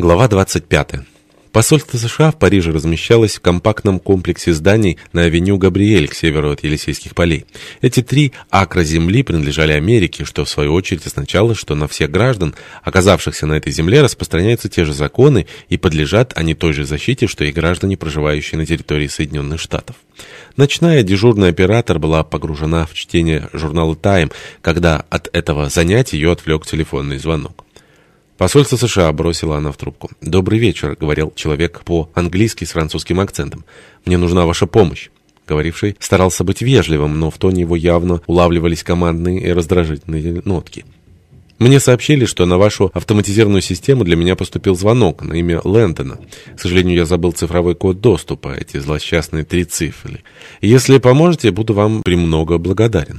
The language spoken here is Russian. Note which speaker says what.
Speaker 1: Глава 25. Посольство США в Париже размещалось в компактном комплексе зданий на авеню Габриэль к северу от Елисейских полей. Эти три акра земли принадлежали Америке, что в свою очередь означало, что на всех граждан, оказавшихся на этой земле, распространяются те же законы и подлежат они той же защите, что и граждане, проживающие на территории Соединенных Штатов. Ночная дежурный оператор была погружена в чтение журнала «Тайм», когда от этого занятия ее отвлек телефонный звонок. «Посольство США», — бросила она в трубку. «Добрый вечер», — говорил человек по-английски с французским акцентом. «Мне нужна ваша помощь». Говоривший старался быть вежливым, но в тоне его явно улавливались командные и раздражительные нотки. Мне сообщили, что на вашу автоматизированную систему для меня поступил звонок на имя Лэндона. К сожалению, я забыл цифровой код доступа, эти злосчастные три цифры. Если поможете, буду вам премного благодарен.